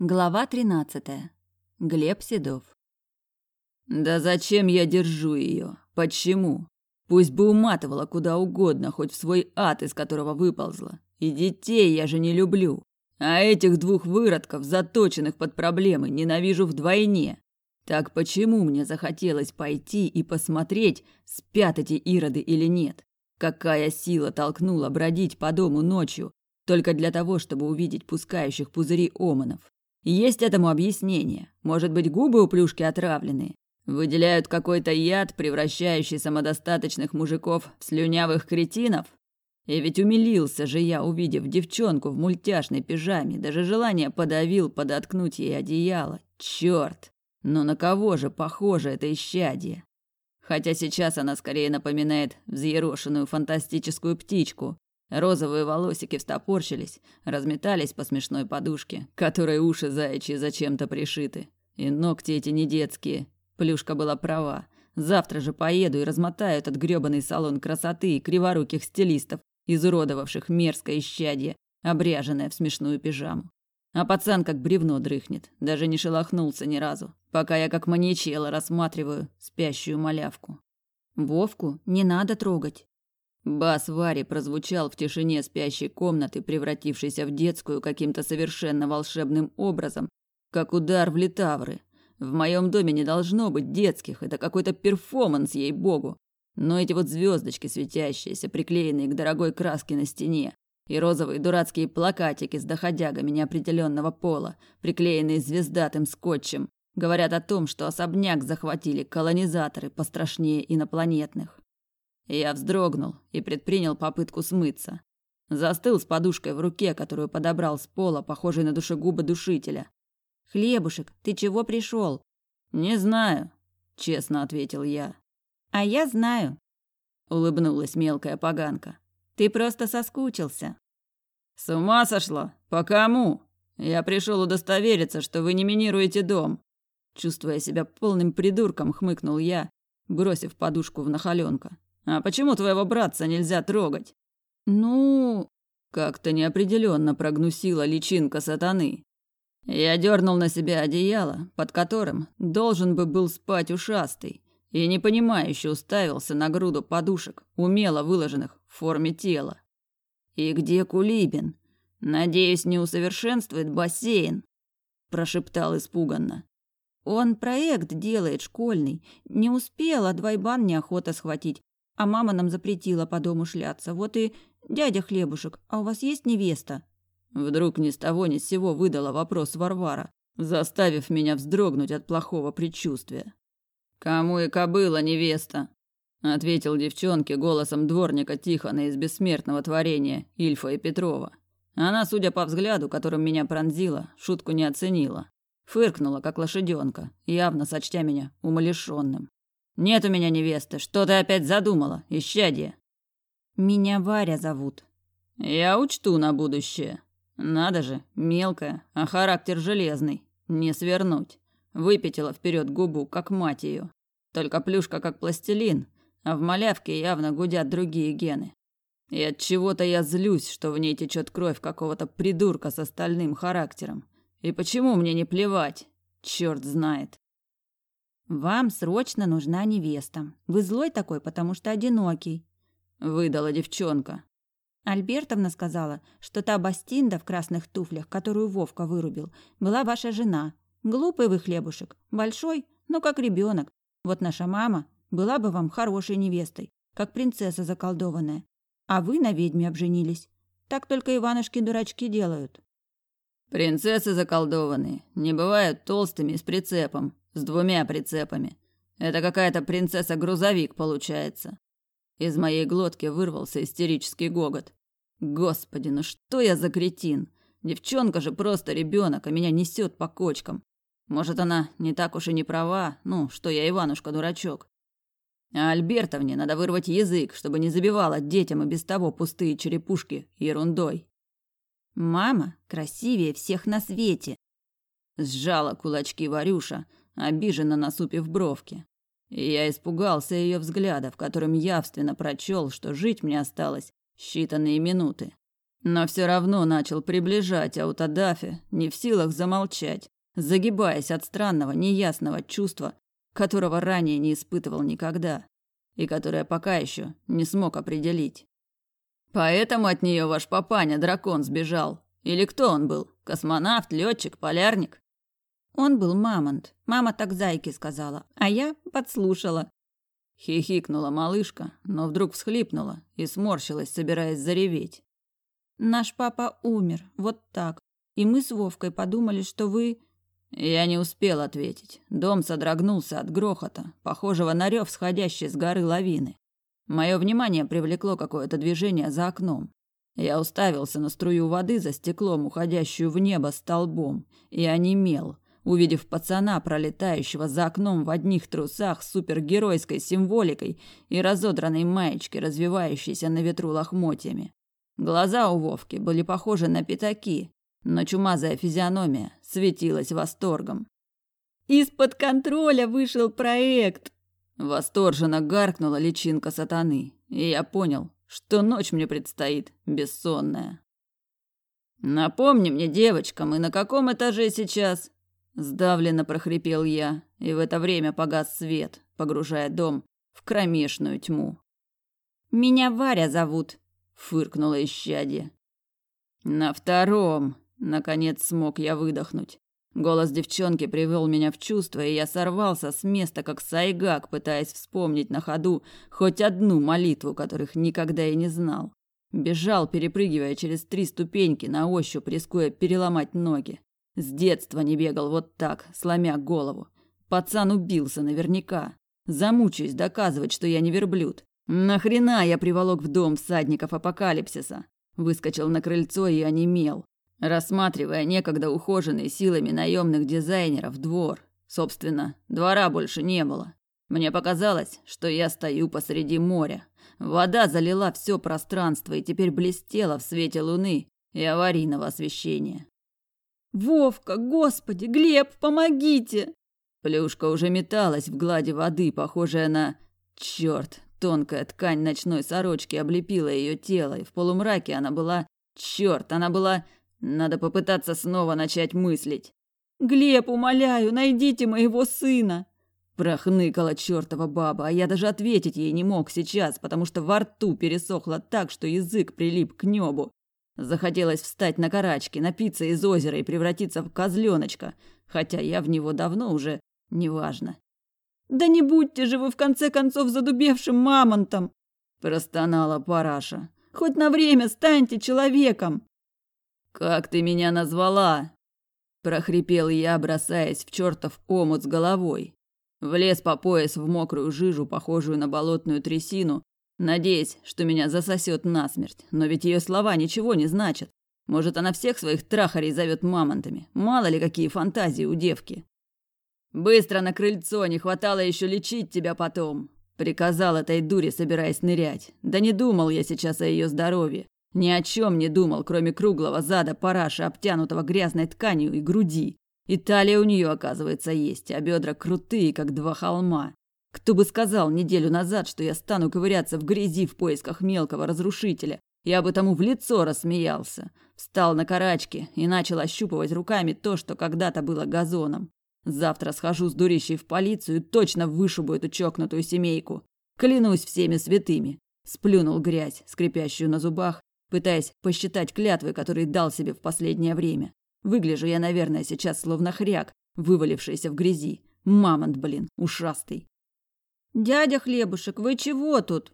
Глава 13. Глеб Седов. Да зачем я держу ее? Почему? Пусть бы уматывала куда угодно, хоть в свой ад, из которого выползла. И детей я же не люблю. А этих двух выродков, заточенных под проблемы, ненавижу вдвойне. Так почему мне захотелось пойти и посмотреть, спят эти ироды или нет? Какая сила толкнула бродить по дому ночью, только для того, чтобы увидеть пускающих пузыри оманов? Есть этому объяснение. Может быть, губы у плюшки отравленные. Выделяют какой-то яд, превращающий самодостаточных мужиков в слюнявых кретинов? И ведь умилился же я, увидев девчонку в мультяшной пижаме, даже желание подавил подоткнуть ей одеяло. Черт! Но на кого же похоже это исчадие? Хотя сейчас она скорее напоминает взъерошенную фантастическую птичку, Розовые волосики встопорщились, разметались по смешной подушке, которой уши заячьи зачем-то пришиты. И ногти эти не детские. Плюшка была права. Завтра же поеду и размотаю этот грёбаный салон красоты и криворуких стилистов, изуродовавших мерзкое исчадье, обряженное в смешную пижаму. А пацан как бревно дрыхнет, даже не шелохнулся ни разу, пока я как маньячела рассматриваю спящую малявку. Вовку не надо трогать. Бас Вари прозвучал в тишине спящей комнаты, превратившейся в детскую каким-то совершенно волшебным образом, как удар в литавры. В моем доме не должно быть детских, это какой-то перформанс, ей-богу. Но эти вот звездочки светящиеся, приклеенные к дорогой краске на стене, и розовые дурацкие плакатики с доходягами неопределенного пола, приклеенные звездатым скотчем, говорят о том, что особняк захватили колонизаторы пострашнее инопланетных. Я вздрогнул и предпринял попытку смыться. Застыл с подушкой в руке, которую подобрал с пола, похожей на душегуба душителя. «Хлебушек, ты чего пришел?» «Не знаю», — честно ответил я. «А я знаю», — улыбнулась мелкая поганка. «Ты просто соскучился». «С ума сошла? По кому? Я пришел удостовериться, что вы не минируете дом». Чувствуя себя полным придурком, хмыкнул я, бросив подушку в нахаленка. А почему твоего братца нельзя трогать? Ну, как-то неопределенно прогнусила личинка сатаны. Я дернул на себя одеяло, под которым должен бы был спать ушастый, и непонимающе уставился на груду подушек, умело выложенных в форме тела. И где Кулибин? Надеюсь, не усовершенствует бассейн, прошептал испуганно. Он проект делает школьный. Не успел, а двойбан неохота схватить. А мама нам запретила по дому шляться. Вот и дядя Хлебушек, а у вас есть невеста? Вдруг ни с того ни с сего выдала вопрос Варвара, заставив меня вздрогнуть от плохого предчувствия. Кому и кобыла невеста? ответил девчонке голосом дворника Тихона из бессмертного творения Ильфа и Петрова. Она, судя по взгляду, которым меня пронзила, шутку не оценила. Фыркнула, как лошаденка, явно сочтя меня умалишенным. Нет у меня невесты. Что ты опять задумала, исчадие? Меня Варя зовут. Я учту на будущее. Надо же, мелкая, а характер железный. Не свернуть. Выпятила вперед губу, как мать ее. Только плюшка как пластилин, а в малявке явно гудят другие гены. И от чего-то я злюсь, что в ней течет кровь какого-то придурка с остальным характером. И почему мне не плевать? Черт знает. «Вам срочно нужна невеста. Вы злой такой, потому что одинокий», — выдала девчонка. Альбертовна сказала, что та Бастинда в красных туфлях, которую Вовка вырубил, была ваша жена. Глупый вы хлебушек, большой, но как ребенок. Вот наша мама была бы вам хорошей невестой, как принцесса заколдованная. А вы на ведьме обженились. Так только Иванушки-дурачки делают. Принцессы заколдованные не бывают толстыми с прицепом, с двумя прицепами. Это какая-то принцесса-грузовик получается. Из моей глотки вырвался истерический гогот. Господи, ну что я за кретин? Девчонка же просто ребенок, а меня несет по кочкам. Может, она не так уж и не права, ну, что я Иванушка-дурачок. А Альбертовне надо вырвать язык, чтобы не забивала детям и без того пустые черепушки ерундой. Мама красивее всех на свете. Сжала кулачки Варюша, обиженно насупив бровки. И я испугался ее взгляда, в котором явственно прочел, что жить мне осталось считанные минуты. Но все равно начал приближать Аутадафе, не в силах замолчать, загибаясь от странного, неясного чувства, которого ранее не испытывал никогда и которое пока еще не смог определить. Поэтому от нее ваш папаня дракон сбежал. Или кто он был? Космонавт, летчик, полярник? Он был мамонт. Мама так зайке сказала, а я подслушала. Хихикнула малышка, но вдруг всхлипнула и сморщилась, собираясь зареветь. Наш папа умер, вот так. И мы с Вовкой подумали, что вы... Я не успел ответить. Дом содрогнулся от грохота, похожего на рев сходящей с горы лавины. Мое внимание привлекло какое-то движение за окном. Я уставился на струю воды за стеклом, уходящую в небо столбом, и онемел, увидев пацана, пролетающего за окном в одних трусах с супергеройской символикой и разодранной маечке, развивающейся на ветру лохмотьями. Глаза у Вовки были похожи на пятаки, но чумазая физиономия светилась восторгом. «Из-под контроля вышел проект!» Восторженно гаркнула личинка сатаны, и я понял, что ночь мне предстоит бессонная. «Напомни мне, девочка, мы на каком этаже сейчас?» Сдавленно прохрипел я, и в это время погас свет, погружая дом в кромешную тьму. «Меня Варя зовут», — фыркнула исчадье. «На втором», — наконец смог я выдохнуть. Голос девчонки привел меня в чувство, и я сорвался с места, как сайгак, пытаясь вспомнить на ходу хоть одну молитву, которых никогда и не знал. Бежал, перепрыгивая через три ступеньки, на ощупь рискуя переломать ноги. С детства не бегал вот так, сломя голову. Пацан убился наверняка. Замучаюсь доказывать, что я не верблюд. Нахрена я приволок в дом всадников апокалипсиса? Выскочил на крыльцо и онемел рассматривая некогда ухоженный силами наемных дизайнеров двор. Собственно, двора больше не было. Мне показалось, что я стою посреди моря. Вода залила все пространство и теперь блестела в свете луны и аварийного освещения. «Вовка, господи, Глеб, помогите!» Плюшка уже металась в глади воды, похожая на... Черт, тонкая ткань ночной сорочки облепила ее тело, и в полумраке она была... Черт, она была надо попытаться снова начать мыслить. «Глеб, умоляю, найдите моего сына!» Прохныкала чертова баба, а я даже ответить ей не мог сейчас, потому что во рту пересохло так, что язык прилип к небу. Захотелось встать на карачки, напиться из озера и превратиться в козленочка, хотя я в него давно уже неважно. «Да не будьте же вы в конце концов задубевшим мамонтом!» простонала параша. «Хоть на время станьте человеком!» «Как ты меня назвала?» прохрипел я, бросаясь в чертов омут с головой. Влез по пояс в мокрую жижу, похожую на болотную трясину, надеясь, что меня засосет насмерть. Но ведь ее слова ничего не значат. Может, она всех своих трахарей зовет мамонтами. Мало ли какие фантазии у девки. «Быстро на крыльцо, не хватало еще лечить тебя потом», — приказал этой дуре, собираясь нырять. Да не думал я сейчас о ее здоровье. Ни о чем не думал, кроме круглого зада параши, обтянутого грязной тканью и груди. И талия у нее, оказывается, есть, а бедра крутые, как два холма. Кто бы сказал неделю назад, что я стану ковыряться в грязи в поисках мелкого разрушителя, я бы тому в лицо рассмеялся. Встал на карачки и начал ощупывать руками то, что когда-то было газоном. Завтра схожу с дурищей в полицию и точно вышибу эту чокнутую семейку. Клянусь всеми святыми. Сплюнул грязь, скрипящую на зубах, пытаясь посчитать клятвы, которые дал себе в последнее время. Выгляжу я, наверное, сейчас словно хряк, вывалившийся в грязи. Мамонт, блин, ушастый. «Дядя Хлебушек, вы чего тут?»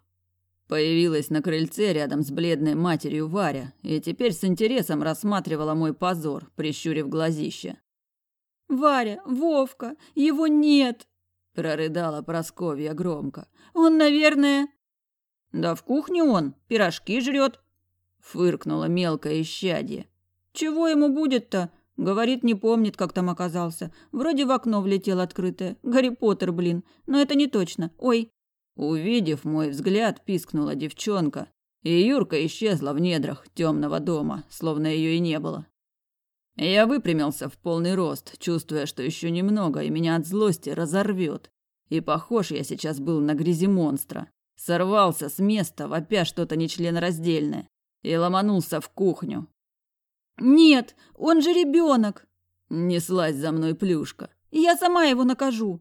Появилась на крыльце рядом с бледной матерью Варя и теперь с интересом рассматривала мой позор, прищурив глазище. «Варя, Вовка, его нет!» – прорыдала Просковья громко. «Он, наверное...» «Да в кухне он, пирожки жрет, Фыркнула мелкое исчадье. Чего ему будет-то? Говорит, не помнит, как там оказался. Вроде в окно влетел открытое. Гарри Поттер, блин. Но это не точно. Ой. Увидев мой взгляд, пискнула девчонка. И Юрка исчезла в недрах темного дома, словно ее и не было. Я выпрямился в полный рост, чувствуя, что еще немного, и меня от злости разорвет. И похож я сейчас был на грязи монстра. Сорвался с места, вопя что-то нечленораздельное. и ломанулся в кухню. «Нет, он же ребенок!» Неслась за мной плюшка. «Я сама его накажу!»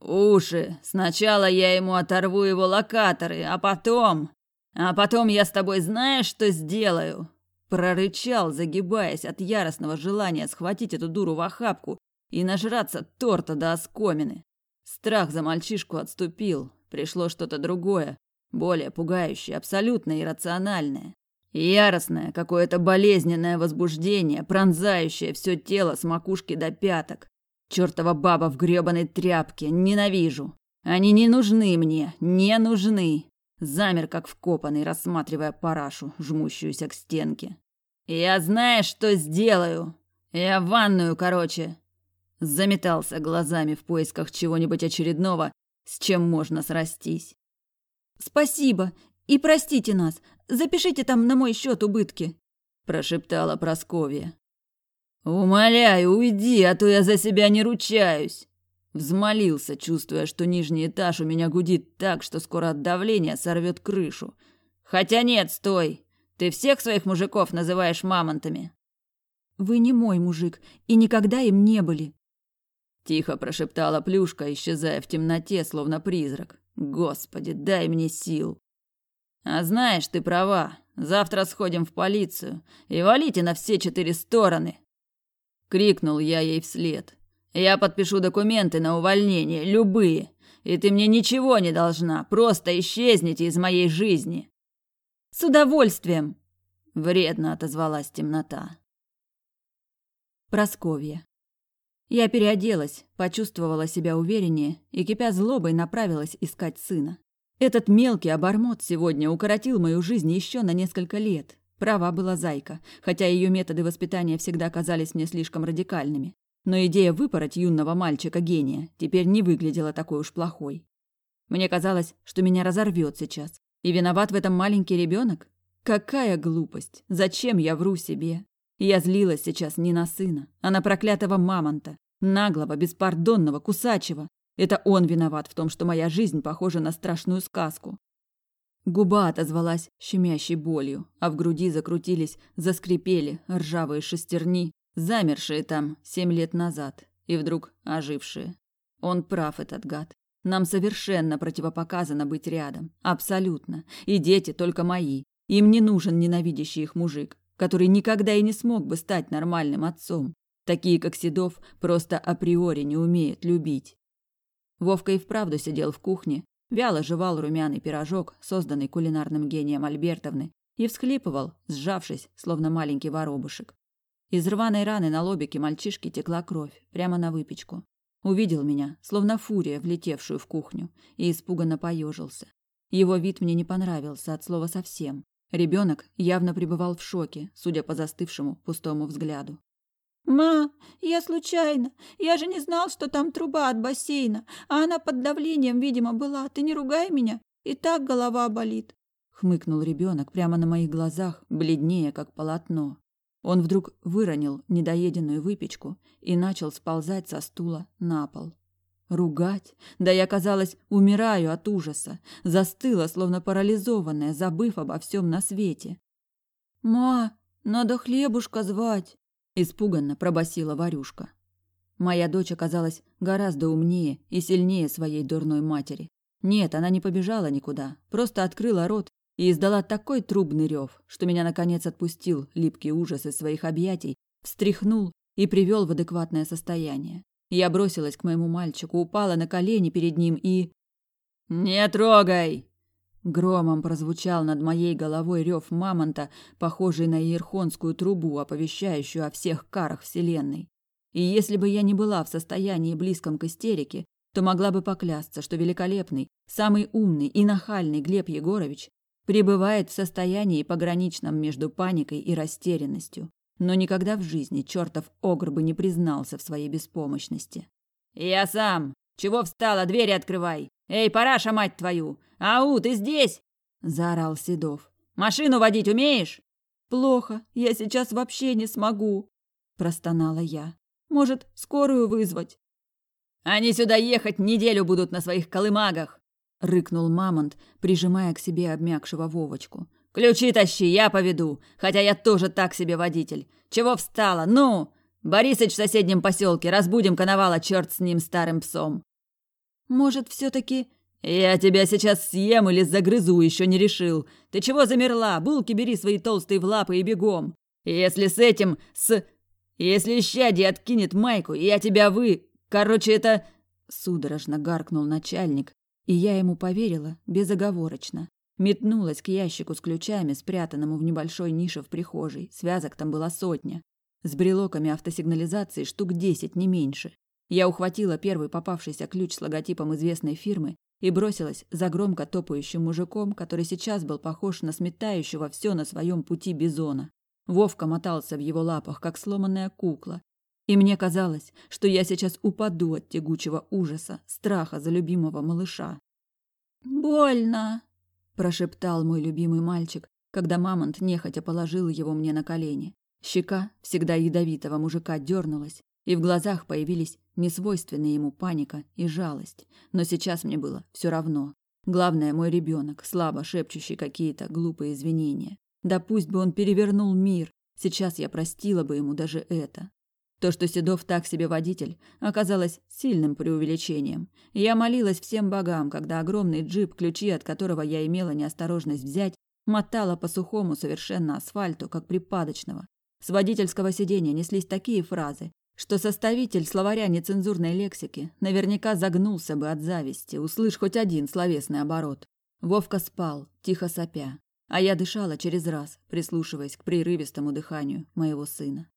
«Уши! Сначала я ему оторву его локаторы, а потом... А потом я с тобой знаешь, что сделаю?» Прорычал, загибаясь от яростного желания схватить эту дуру в охапку и нажраться торта до оскомины. Страх за мальчишку отступил, пришло что-то другое, более пугающее, абсолютно иррациональное. Яростное, какое-то болезненное возбуждение, пронзающее все тело с макушки до пяток. Чёртова баба в грёбаной тряпке, ненавижу. Они не нужны мне, не нужны. Замер, как вкопанный, рассматривая парашу, жмущуюся к стенке. Я знаю, что сделаю. Я в ванную, короче. Заметался глазами в поисках чего-нибудь очередного, с чем можно срастись. Спасибо и простите нас. Запишите там на мой счет убытки, прошептала Просковья. Умоляю, уйди, а то я за себя не ручаюсь. Взмолился, чувствуя, что нижний этаж у меня гудит так, что скоро от давления сорвет крышу. Хотя нет, стой. Ты всех своих мужиков называешь мамонтами. Вы не мой мужик и никогда им не были. Тихо прошептала Плюшка, исчезая в темноте, словно призрак. Господи, дай мне сил. А знаешь, ты права. Завтра сходим в полицию и валите на все четыре стороны. Крикнул я ей вслед. Я подпишу документы на увольнение, любые, и ты мне ничего не должна, просто исчезните из моей жизни. С удовольствием, вредно отозвалась темнота. Просковья. Я переоделась, почувствовала себя увереннее и, кипя злобой, направилась искать сына. Этот мелкий обормот сегодня укоротил мою жизнь еще на несколько лет. Права была зайка, хотя ее методы воспитания всегда казались мне слишком радикальными. Но идея выпороть юного мальчика-гения теперь не выглядела такой уж плохой. Мне казалось, что меня разорвет сейчас. И виноват в этом маленький ребенок? Какая глупость! Зачем я вру себе? Я злилась сейчас не на сына, а на проклятого мамонта, наглого, беспардонного, кусачего. Это он виноват в том, что моя жизнь похожа на страшную сказку. Губа отозвалась щемящей болью, а в груди закрутились, заскрипели ржавые шестерни, замершие там семь лет назад и вдруг ожившие. Он прав, этот гад. Нам совершенно противопоказано быть рядом. Абсолютно. И дети только мои. Им не нужен ненавидящий их мужик который никогда и не смог бы стать нормальным отцом. Такие, как Седов, просто априори не умеют любить. Вовка и вправду сидел в кухне, вяло жевал румяный пирожок, созданный кулинарным гением Альбертовны, и всхлипывал, сжавшись, словно маленький воробушек. Из рваной раны на лобике мальчишки текла кровь, прямо на выпечку. Увидел меня, словно фурия, влетевшую в кухню, и испуганно поежился. Его вид мне не понравился от слова совсем. Ребенок явно пребывал в шоке, судя по застывшему пустому взгляду. «Ма, я случайно. Я же не знал, что там труба от бассейна, а она под давлением, видимо, была. Ты не ругай меня, и так голова болит», — хмыкнул ребенок прямо на моих глазах, бледнее, как полотно. Он вдруг выронил недоеденную выпечку и начал сползать со стула на пол. Ругать? Да я, казалось, умираю от ужаса. Застыла, словно парализованная, забыв обо всем на свете. «Ма, надо хлебушка звать!» Испуганно пробасила Варюшка. Моя дочь оказалась гораздо умнее и сильнее своей дурной матери. Нет, она не побежала никуда, просто открыла рот и издала такой трубный рев, что меня наконец отпустил липкий ужас из своих объятий, встряхнул и привел в адекватное состояние. Я бросилась к моему мальчику, упала на колени перед ним и... «Не трогай!» Громом прозвучал над моей головой рев мамонта, похожий на иерхонскую трубу, оповещающую о всех карах Вселенной. И если бы я не была в состоянии близком к истерике, то могла бы поклясться, что великолепный, самый умный и нахальный Глеб Егорович пребывает в состоянии пограничном между паникой и растерянностью но никогда в жизни чертов огр бы не признался в своей беспомощности. «Я сам! Чего встала? Двери открывай! Эй, параша, мать твою! Ау, ты здесь?» – заорал Седов. «Машину водить умеешь?» «Плохо, я сейчас вообще не смогу», – простонала я. «Может, скорую вызвать?» «Они сюда ехать неделю будут на своих колымагах!» – рыкнул Мамонт, прижимая к себе обмякшего Вовочку. Ключи тащи, я поведу. Хотя я тоже так себе водитель. Чего встала? Ну! Борисыч в соседнем поселке, разбудим коновала, черт с ним, старым псом. Может, все-таки... Я тебя сейчас съем или загрызу, еще не решил. Ты чего замерла? Булки бери свои толстые в лапы и бегом. Если с этим, с... Если щади откинет майку, я тебя вы... Короче, это... Судорожно гаркнул начальник, и я ему поверила безоговорочно. Метнулась к ящику с ключами, спрятанному в небольшой нише в прихожей. Связок там была сотня. С брелоками автосигнализации штук десять, не меньше. Я ухватила первый попавшийся ключ с логотипом известной фирмы и бросилась за громко топающим мужиком, который сейчас был похож на сметающего все на своем пути бизона. Вовка мотался в его лапах, как сломанная кукла. И мне казалось, что я сейчас упаду от тягучего ужаса, страха за любимого малыша. «Больно!» прошептал мой любимый мальчик, когда мамонт нехотя положил его мне на колени. Щека всегда ядовитого мужика дернулась, и в глазах появились несвойственные ему паника и жалость. Но сейчас мне было все равно. Главное, мой ребенок, слабо шепчущий какие-то глупые извинения. Да пусть бы он перевернул мир, сейчас я простила бы ему даже это. То, что Седов так себе водитель, оказалось сильным преувеличением. Я молилась всем богам, когда огромный джип, ключи от которого я имела неосторожность взять, мотала по сухому совершенно асфальту, как припадочного. С водительского сиденья неслись такие фразы, что составитель словаря нецензурной лексики наверняка загнулся бы от зависти, услышь хоть один словесный оборот. Вовка спал, тихо сопя, а я дышала через раз, прислушиваясь к прерывистому дыханию моего сына.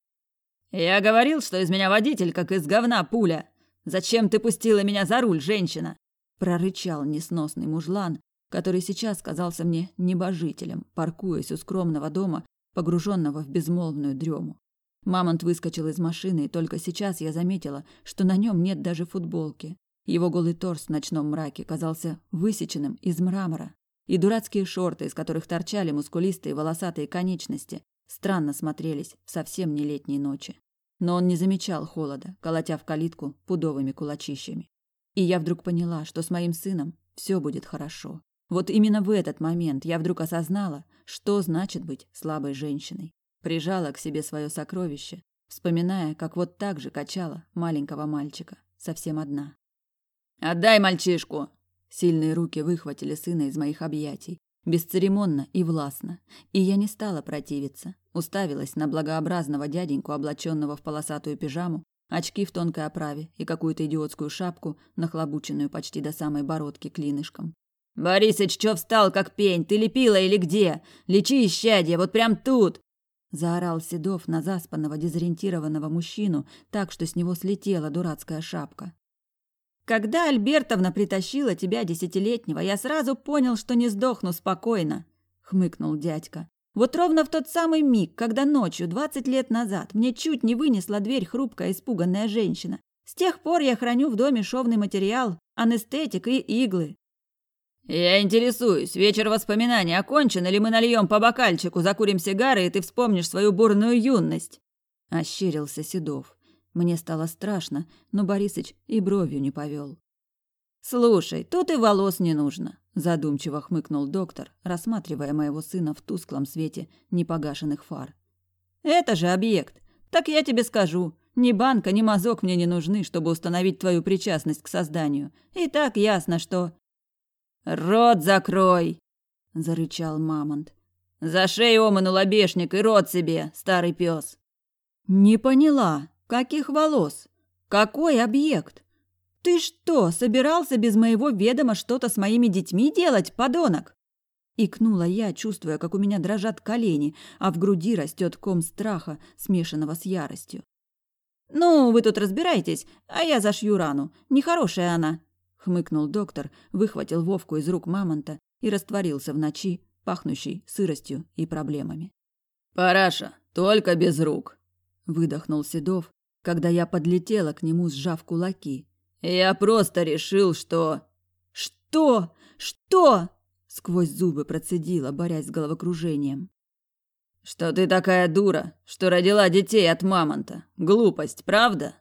«Я говорил, что из меня водитель, как из говна пуля. Зачем ты пустила меня за руль, женщина?» Прорычал несносный мужлан, который сейчас казался мне небожителем, паркуясь у скромного дома, погруженного в безмолвную дрему. Мамонт выскочил из машины, и только сейчас я заметила, что на нем нет даже футболки. Его голый торс в ночном мраке казался высеченным из мрамора, и дурацкие шорты, из которых торчали мускулистые волосатые конечности, странно смотрелись в совсем не летней ночи. Но он не замечал холода, колотя в калитку пудовыми кулачищами. И я вдруг поняла, что с моим сыном все будет хорошо. Вот именно в этот момент я вдруг осознала, что значит быть слабой женщиной. Прижала к себе свое сокровище, вспоминая, как вот так же качала маленького мальчика, совсем одна. «Отдай мальчишку!» Сильные руки выхватили сына из моих объятий, бесцеремонно и властно, и я не стала противиться, уставилась на благообразного дяденьку, облаченного в полосатую пижаму, очки в тонкой оправе и какую-то идиотскую шапку, нахлобученную почти до самой бородки клинышком. «Борисыч, чё встал, как пень? Ты лепила или где? Лечи исчадье, вот прям тут!» Заорал Седов на заспанного, дезориентированного мужчину так, что с него слетела дурацкая шапка. Когда Альбертовна притащила тебя десятилетнего, я сразу понял, что не сдохну спокойно, хмыкнул дядька. Вот ровно в тот самый миг, когда ночью, двадцать лет назад, мне чуть не вынесла дверь хрупкая испуганная женщина. С тех пор я храню в доме шовный материал, анестетик и иглы. Я интересуюсь, вечер воспоминаний окончен, или мы нальем по бокальчику, закурим сигары, и ты вспомнишь свою бурную юность? Ощерился Седов. Мне стало страшно, но Борисыч и бровью не повел. «Слушай, тут и волос не нужно», – задумчиво хмыкнул доктор, рассматривая моего сына в тусклом свете непогашенных фар. «Это же объект. Так я тебе скажу. Ни банка, ни мазок мне не нужны, чтобы установить твою причастность к созданию. И так ясно, что...» «Рот закрой!» – зарычал Мамонт. «За шею оману лобешник и рот себе, старый пес!» «Не поняла», Каких волос? Какой объект? Ты что, собирался без моего ведома что-то с моими детьми делать, подонок? Икнула я, чувствуя, как у меня дрожат колени, а в груди растет ком страха, смешанного с яростью. «Ну, вы тут разбирайтесь, а я зашью рану. Нехорошая она», — хмыкнул доктор, выхватил Вовку из рук мамонта и растворился в ночи, пахнущей сыростью и проблемами. «Параша, только без рук», — выдохнул Седов, когда я подлетела к нему, сжав кулаки. «Я просто решил, что...» «Что? Что?» Сквозь зубы процедила, борясь с головокружением. «Что ты такая дура, что родила детей от мамонта. Глупость, правда?»